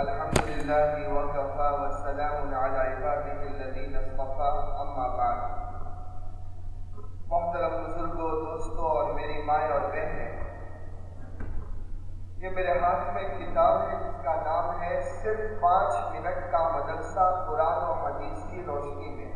الحمد لله وكفى والسلام على عباده الذين اصطفى اما بعد. محترم بزرگوں، دوستوں اور میری مائیں اور بہنیں، یہ میرے ہاتھ میں کتاب ہے جس کا نام ہے صرف پانچ منٹ کا مدرسہ قرآن و حدیث کی روشنی میں.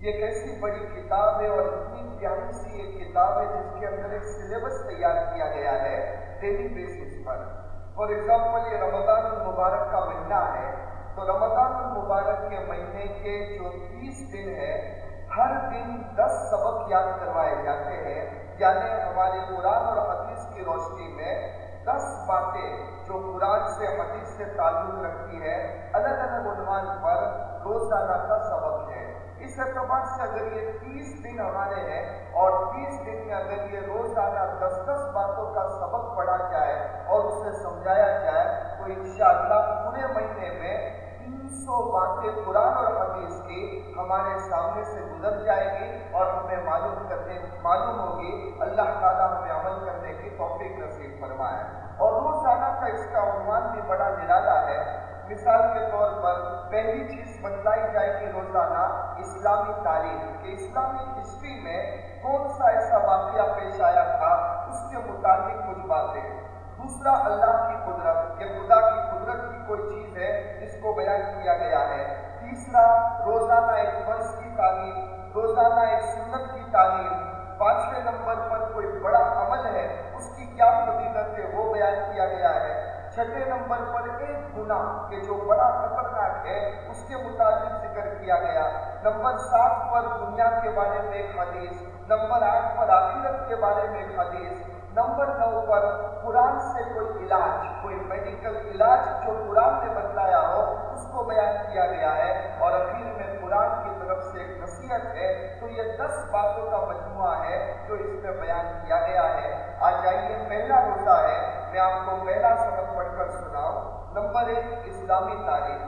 یہ ایک ایسی بڑی کتاب ہے اور اتنی پیاری سی ایک کتاب ہے جس کے اندر ایک سلیبس تیار کیا گیا ہے ڈیلی بیسس پر. فار ایگزامپل یہ رمضان المبارک کا مہینہ ہے، تو رمضان المبارک کے مہینے کے جو تیس دن ہے ہر دن دس سبق یاد کروائے جاتے ہیں۔ یعنی ہمارے قرآن اور حدیث کی روشنی میں دس باتیں جو قرآن سے، حدیث سے تعلق رکھتی ہے الگ الگ عنوان پر روزانہ کا سبق ہے۔ اس اعتبار سے اگر یہ تیس دن ہمارے ہیں اور تیس دن میں اگر یہ روزانہ دس دس باتوں کا سبق پڑھا جائے اور اسے سمجھایا جائے تو انشاءاللہ پورے مہینے میں تین سو باتیں قرآن اور حدیث کی ہمارے سامنے سے گزر جائے گی اور ہمیں معلوم کرنے، معلوم ہوگی۔ اللہ تعالیٰ ہمیں عمل کرنے کی توفیق نصیب فرمائے۔ اور روزانہ کا اس کا عنوان بھی بڑا نرالا ہے۔ مثال کے طور پر پہلی چیز بتلائی جائے گی روزانہ اسلامی تاریخ کہ اسلامی ہسٹری میں کون سا ایسا واقعہ پیش آیا تھا؟ اس کے متعلق کچھ باتیں۔ دوسرا، اللہ کی قدرت کہ خدا کی قدرت کی کوئی چیز ہے جس کو بیان کیا گیا ہے؟ تیسرا، روزانہ ایک فرض کی تعلیم، روزانہ ایک سنت کی تعلیم۔ پانچویں نمبر پر کوئی بڑا عمل ہے، اس کی کیا فضیلت ہے؟ وہ بیان کیا گیا ہے۔ چھٹے نمبر پر ایک گناہ کہ جو بڑا خطرناک ہے، اس کے متعلق ذکر کیا گیا۔ نمبر سات پر دنیا کے بارے میں ایک حدیث، نمبر آٹھ پر آخرت کے بارے میں ایک حدیث، نمبر نو پر قرآن سے کوئی علاج، کوئی میڈیکل علاج جو قرآن نے بتلایا ہو، اس کو بیان کیا گیا ہے۔ اور اخیر میں قرآن کی طرف سے ایک نصیحت ہے، تو یہ دس باتوں کا مجموعہ ہے جو اس میں بیان کیا گیا ہے۔ آ جائیے پہلا روزہ ہے۔ میں آپ کو پہلا سبق کر سناؤں نمبر ایک، اسلامی تاریخ۔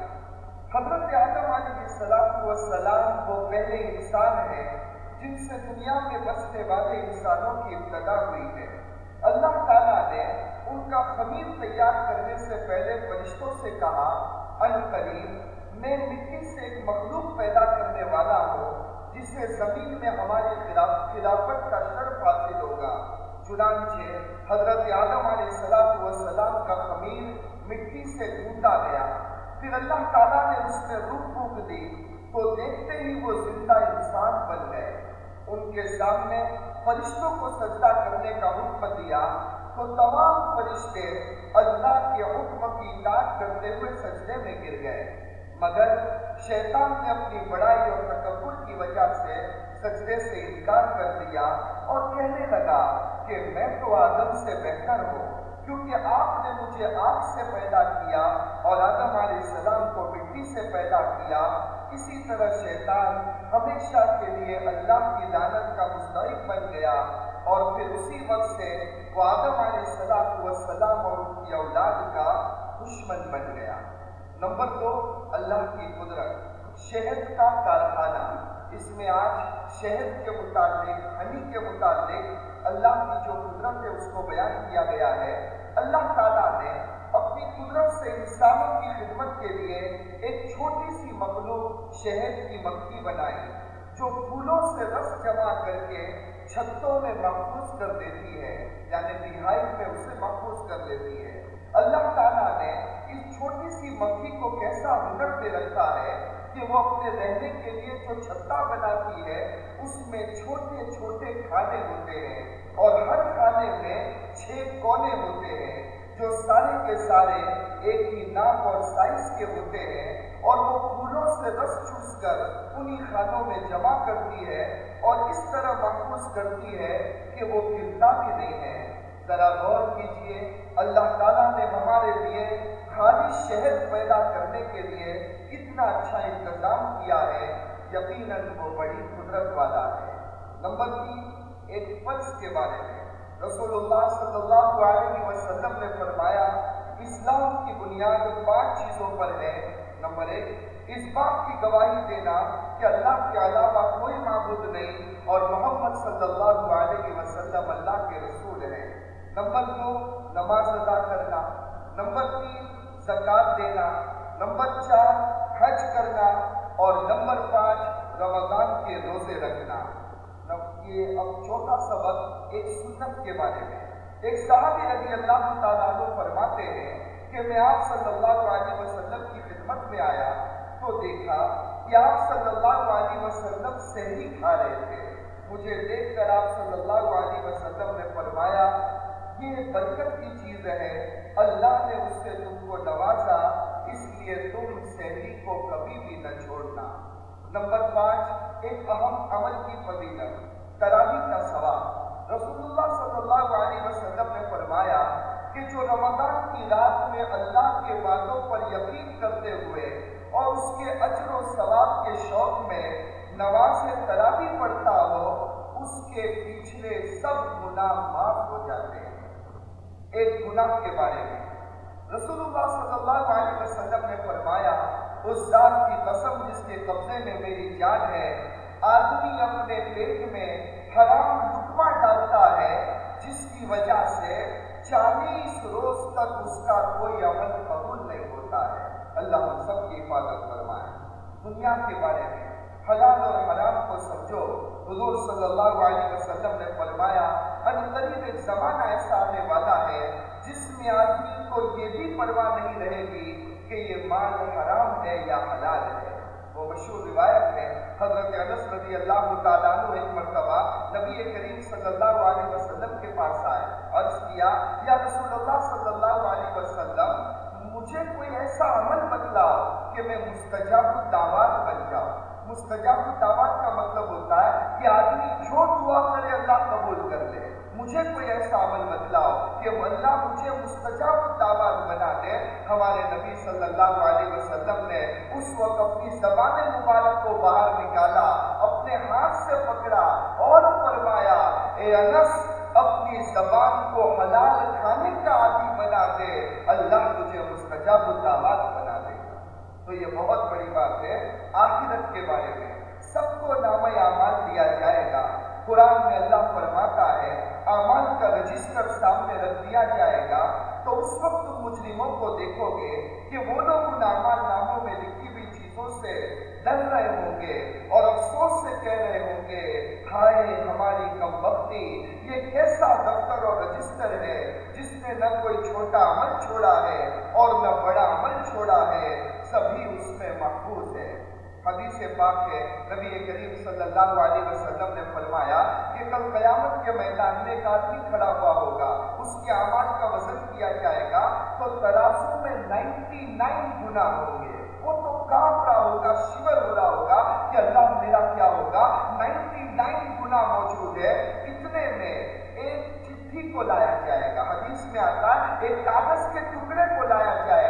حضرت آدم علیہ السلام و سلام وہ پہلے انسان ہیں جن سے دنیا میں بسنے والے انسانوں کی ابتدا ہوئی ہے۔ اللہ تعالیٰ نے ان کا خمیر تیار کرنے سے پہلے فرشتوں سے کہا ان قریب، میں مٹی سے ایک مخلوق پیدا کرنے والا ہوں، جسے زمین میں ہماری خلافت کا شرف حاصل ہوگا۔ چنانچہ حضرت آدم علیہ السلام والسلام کا خمیر مٹی سے ڈھونڈا گیا۔ پھر اللہ تعالیٰ نے اس میں روح پھونک دی۔ تو دیکھتے ہی وہ زندہ انسان بن گئے۔ ان کے سامنے فرشتوں کو سجدہ کرنے کا حکم دیا۔ تو تمام فرشتے اللہ کے حکم کی اطاعت کرتے ہوئے سجدے میں گر گئے۔ مگر شیطان نے اپنی بڑائی اور تکبر کی وجہ سے سجدے سے انکار کر دیا اور کہنے لگا کہ میں تو آدم سے بہتر ہوں، کیونکہ آپ نے مجھے آگ سے پیدا کیا اور آدم علیہ السلام کو مٹی سے پیدا کیا۔ اسی طرح شیطان ہمیشہ کے لیے اللہ کی لعنت کا مستحق بن گیا اور پھر اسی وقت سے وہ آدم علیہ السلام والسلام اور ان کی اولاد کا دشمن بن گیا۔ نمبر دو، اللہ کی قدرت، شہد کا کارخانہ۔ اس میں آج شہد کے متعلق، ہنی کے متعلق اللہ کی جو قدرت ہے، اس کو بیان کیا گیا ہے۔ اللہ تعالیٰ نے اپنی قدرت سے انسانوں کی خدمت کے لیے ایک چھوٹی سی مخلوق شہد کی مکھی بنائی، جو پھولوں سے رس جمع کر کے چھتوں میں محفوظ کر دیتی ہے یعنی رہائی میں اسے محفوظ کر لیتی ہے۔ اللہ تعالیٰ نے اس چھوٹی سی مکھی کو کیسا ہنر دے رکھا ہے کہ وہ اپنے رہنے کے لیے جو چھتا بناتی ہے، اس میں چھوٹے چھوٹے کھانے ہوتے ہیں اور ہر کھانے میں چھ کونے ہوتے ہیں جو سارے کے سارے ایک ہی نام اور سائز کے ہوتے ہیں اور وہ پھولوں سے رس چوس کر انہی خانوں میں جمع کرتی ہے اور اس طرح محفوظ کرتی ہے کہ وہ گرتا بھی نہیں ہے۔ ذرا غور کیجیے، اللہ تعالیٰ نے ہمارے لیے خالی شہد پیدا کرنے کے لیے اتنا اچھا انتظام کیا ہے، یقیناً وہ بڑی قدرت والا ہے۔ نمبر تین، ایک فرض کے بارے میں۔ رسول اللہ صلی اللہ علیہ وسلم نے فرمایا، اسلام کی بنیاد پانچ چیزوں پر ہے۔ نمبر ایک، اس بات کی گواہی دینا کہ اللہ کے علاوہ کوئی معبود نہیں اور محمد صلی اللہ علیہ وسلم اللہ کے رسول ہیں۔ نمبر دو، نماز ادا کرنا۔ نمبر تین زکات دینا، نمبر چار، حج کرنا، اور نمبر پانچ، رمضان کے روزے رکھنا۔ یہ اب چوتھا سبق ایک سنت کے بارے میں۔ ایک صحابی رضی اللہ تعالیٰ فرماتے ہیں کہ میں آپ صلی اللہ علیہ وسلم کی خدمت میں آیا تو دیکھا کہ آپ صلی اللہ علیہ وسلم سہری کھا رہے تھے۔ مجھے دیکھ کر آپ صلی اللہ علیہ وسلم نے فرمایا، یہ برکت کی چیز ہے اللہ نے اس سے تم کو نوازا، اس لیے تم سہری کو کبھی بھی نہ چھوڑنا۔ نمبر پانچ، ایک اہم عمل کی فضیلت، تراوی کا سواب رسول اللہ صلی اللہ علیہ وسلم نے فرمایا کہ جو رمضان کی رات میں اللہ کے باتوں پر یقین کرتے ہوئے اور اس کے اجر و ثواب کے شوق میں نواز تراوی پڑھتا ہو، اس کے پیچھے سب گناہ معاف ہو جاتے ہیں۔ ایک گناہ کے بارے میں۔ رسول اللہ صلی اللہ علیہ وسلم نے فرمایا، اس ذات کی قسم جس کے قبضے میں میری جان ہے، آدمی اپنے پیٹ میں حرام لکما ڈالتا ہے، جس کی وجہ سے چالیس روز تک اس کا کوئی عمل قبول نہیں ہوتا ہے۔ اللہ ہم سب کی حفاظت فرمائے۔ دنیا کے بارے میں حلال اور حرام کو سمجھو۔ حضور صلی اللہ علیہ وسلم نے فرمایا ان ایک زمانہ ایسا آنے والا ہے جس میں آدمی کو یہ بھی پرواہ نہیں رہے گی کہ یہ مال حرام ہے یا حلال ہے۔ وہ مشہور روایت ہے، حضرت انس رضی اللہ تعالیٰ عنہ ایک مرتبہ نبی کریم صلی اللہ علیہ وسلم کے پاس آئے، عرض کیا، یا رسول اللہ صلی اللہ علیہ وسلم، مجھے کوئی ایسا عمل بتلاؤ کہ میں مستجاب الدعوات بن جاؤں۔ مستجاب الدعوات کا مطلب ہوتا ہے کہ آدمی جو دعا کرے اللہ قبول کر لے مجھے کوئی ایسا عمل بتلاؤ کہ اللہ مجھے مستجاب الدعوات بنا دے ہمارے نبی صلی اللہ علیہ وسلم نے اس وقت اپنی زبان مبارک کو باہر نکالا اپنے ہاتھ سے پکڑا اور فرمایا اے انس اپنی زبان کو حلال کھانے کا عادی بنا دے اللہ تجھے مستجاب الدعوات بنا دے گا تو یہ بہت بڑی بات ہے آخرت کے بارے میں سب کو نام اعمال دیا جائے گا قرآن میں اللہ فرماتا ہے اعمال کا رجسٹر سامنے رکھ دیا جائے گا، تو اس وقت تم مجرموں کو دیکھو گے کہ وہ لوگ ان اعمال ناموں میں لکھی ہوئی چیزوں سے ڈر رہے ہوں گے اور افسوس سے کہہ رہے ہوں گے، ہائے ہماری کم وقتی، یہ کیسا دفتر اور رجسٹر ہے جس نے نہ کوئی چھوٹا عمل چھوڑا ہے اور نہ بڑا عمل چھوڑا ہے، سبھی اس میں محفوظ ہے حدیث پاک ہے، نبی کریم صلی اللہ علیہ وسلم نے فرمایا کہ کل قیامت کے میدان میں ایک آدمی کھڑا ہوا ہوگا، اس کے آواز کا وزن کیا جائے گا تو ترازو میں نائنٹی نائن گنا ہوں گے۔ وہ تو کام رہا ہوگا شور ہو رہا ہوگا کہ اللہ میرا کیا ہوگا؟ نائنٹی نائن گنا موجود ہے، اتنے میں ایک چٹھی کو لایا جائے گا۔ حدیث میں آتا ہے، ایک کاغذ کے ٹکڑے کو لایا جائے گا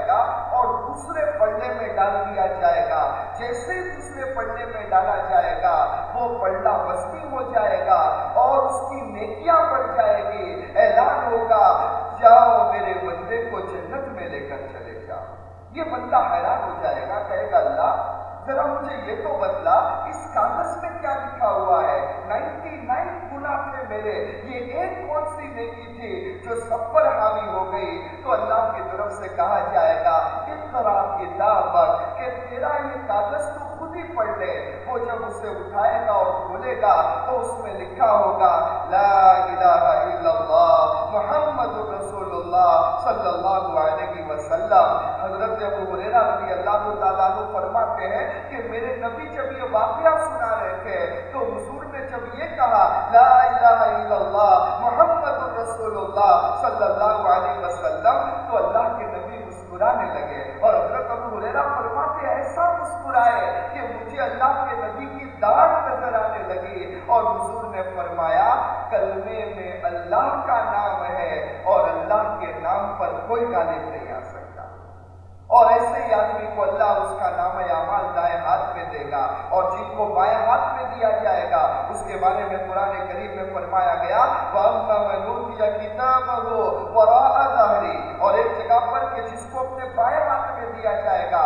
دوسرے پڑھنے میں ڈال دیا جائے گا۔ جیسے دوسرے پڑھنے میں ڈالا جائے گا، وہ پڑھنا وسطی ہو جائے گا اور اس کی نیکیاں بڑھ جائے گی۔ اعلان ہوگا، جاؤ میرے بندے کو جنت میں لے کر چلے جاؤ۔ یہ بندہ حیران ہو جائے گا، کہے گا، اللہ ذرا مجھے یہ تو بدلا اس کاغذ میں کیا لکھا ہوا ہے؟ نائنٹی نائن گنا تھے میرے، یہ ایک کون سی نیکی تھی جو سب پر حاوی ہو گئی؟ تو اللہ کی طرف سے کہا جائے گا، اقرا کتاب کہ تیرا یہ کاغذ تو خود ہی پڑھ لے۔ وہ جب اسے اٹھائے گا اور کھولے گا، تو اس میں لکھا ہوگا، لا الہ الا اللہ، محمد رسول اللہ صلی اللہ علیہ وسلم۔ حضرت ابو حریرہ رضی اللہ تعالیٰ عنہ فرماتے ہیں کہ میرے نبی جب یہ واقعہ سنا رہے تھے تو حضور نے جب یہ کہا، لا الہ الا اللہ، محمد رسول اللہ صلی اللہ علیہ وسلم، تو اللہ کے نبی مسکرانے لگے۔ اور حضرت ابو حریرہ فرماتے ایسا مسکرائے کہ مجھے اللہ کے نبی کی داڑھ نظر آنے لگی۔ اور حضور نے فرمایا، کلمے میں اللہ کا نام ہے اور نام پر کوئی غالب نہیں آ سکتا۔ اور ایسے ہی آدمی کو اللہ اس کا نام اعمال دائیں ہاتھ میں دے گا اور جن کو بائیں ہاتھ میں دیا جائے گا، اس کے بارے میں قرآن قریب میں فرمایا گیا کتاب ہو اور ایک جگہ پر کہ جس کو اپنے بائیں ہاتھ میں دیا جائے گا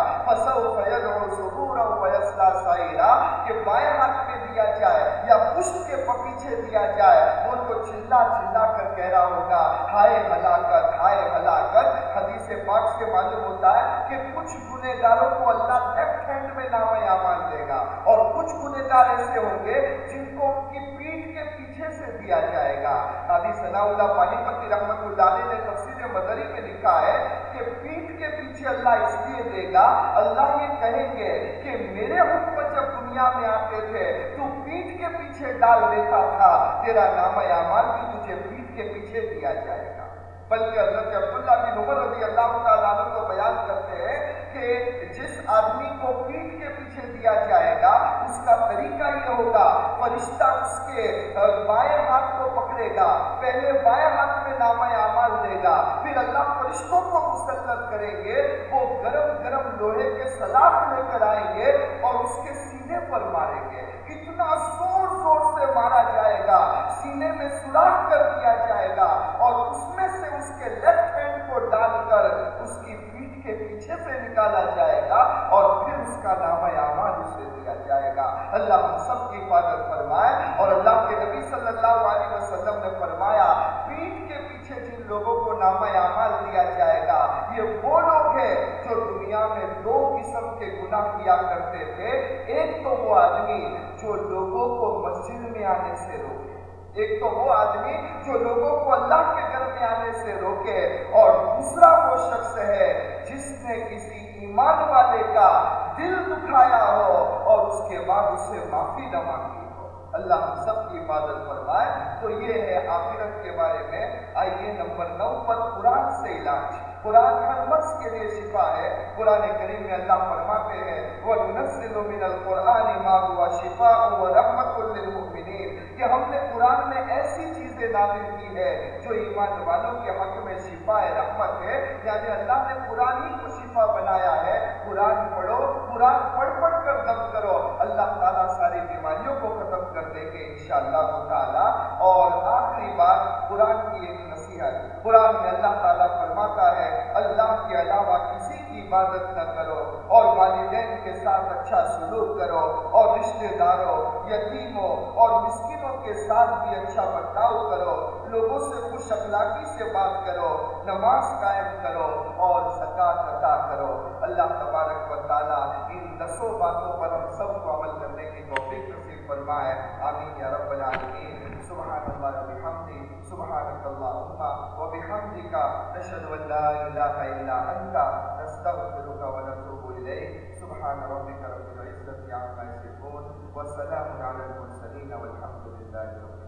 کہ بائیں ہاتھ میں دیا جائے یا پشت کے پیچھے دیا جائے ان کو چلا چلا کر کہہ رہا ہوگا، ہائے ہلاکت ہائے ہلاکت۔ حدیث پاک سے معلوم ہوتا ہے کہ کچھ گنے داروں کو اللہ لیفٹ ہینڈ میں نام امان دے گا اور کچھ گنے دار ایسے ہوں گے جن کو ان کی پیٹھ کے پیچھے سے دیا جائے گا۔ ابھی صلاح اللہ پانی پتی رحمت اللہ علیہ نے تفسیر مدری میں لکھا ہے کہ پیٹھ کے پیچھے اللہ اس لیے دے گا، اللہ یہ کہیں گے کہ میرے حکم جب دنیا میں آتے تھے، تو پیٹ کے پیچھے ڈال دیتا تھا، تیرا نام اعمال بھی تجھے پیٹ کے پیچھے دیا جائے گا۔ بلکہ حضرت عبداللہ بن عمر رضی اللہ تعالیٰ عنہ کو بیان کرتے ہیں کہ جس آدمی کو پیٹ کے پیچھے دیا جائے گا، اس کا طریقہ یہ ہوگا، فرشتہ اس کے بائیں ہاتھ کو پکڑے گا، پہلے بائیں ہاتھ میں نام اعمال دے گا، پھر اللہ فرشتوں کو مسلط کریں گے، وہ گرم گرم لوہے کے سلاخ لے کر آئیں گے اور اس کے سینے پر مارے گئے اتنا زور زور سے مارا جائے گا، سینے میں سوراخ کر دیا جائے گا اور اس میں سے اس کے لیفٹ ہینڈ کو ڈال کر اس کی پیٹ کے پیچھے سے نکالا جائے گا اور پھر اس کا نام آمان اسے دیا جائے گا۔ اللہ ہم سب کی حفاظت فرمائے اور اللہ کے نبی صلی اللہ علیہ وسلم نے فرمایا لوگوں کو نامہ عمل دیا جائے گا۔ یہ وہ لوگ ہیں جو دنیا میں دو قسم کے گناہ کیا کرتے تھے۔ ایک تو وہ آدمی جو لوگوں کو مسجد میں آنے سے روکے۔ ایک تو وہ آدمی جو لوگوں کو اللہ کے گھر میں آنے سے روکے۔ اور دوسرا وہ شخص ہے جس نے کسی ایمان والے کا دل دکھایا ہو اور اس کے بعد اسے معافی نہ مانگی۔ اللہ ہم سب کی حفاظت فرمائے۔ تو یہ ہے آخرت کے بارے میں آئیے نمبر نو پر قرآن سے علاج۔ قرآن ہر مرض کے لیے شفا ہے۔ قرآن کریم میں اللہ فرماتے ہیں، وَنُنَزِّلُ مِنَ الْقُرْآنِ مَا هُوَ شِفَاءٌ وَرَحْمَةٌ لِّلْمُؤْمِنِينَ۔ کہ ہم نے قرآن میں ایسی چیزیں نازل کی ہے جو ایمان والوں کے حق میں شفا رحمت ہے۔ یعنی اللہ نے قرآن ہی کو شفا بنایا ہے۔ قرآن پڑھو، قرآن پڑھ پڑھ کر دم کرو۔ اللہ تعالیٰ ساری بیماریوں کو ختم انشاءاللہ تعالی، اور آخری بات قرآن کی ایک نصیحت، قرآن میں اللہ تعالیٰ فرماتا ہے، اللہ کے علاوہ کسی کی عبادت نہ کرو، اور والدین کے ساتھ اچھا سلوک کرو، اور رشتہ داروں، یتیموں، اور مسکینوں کے ساتھ بھی اچھا برتاؤ کرو، لوگوں سے خوش اخلاقی سے بات کرو، نماز قائم کرو، اور زکات عطا کرو۔ اللہ تبارک ان دسوں باتوں پر ہم سب کو عمل کرنے کی توفیق نصیب فرمائے۔ آمین یا رب العالمین۔ سبحان اللہ وبحمدی سبحان اللہ وبحمدی کا نشد و لا الہ الا انتا نستغفرک و نتوب الیک۔ سبحان ربک رب العزت یا عمائی سے بول وسلام علی المرسلین والحمد للہ رب العالمین۔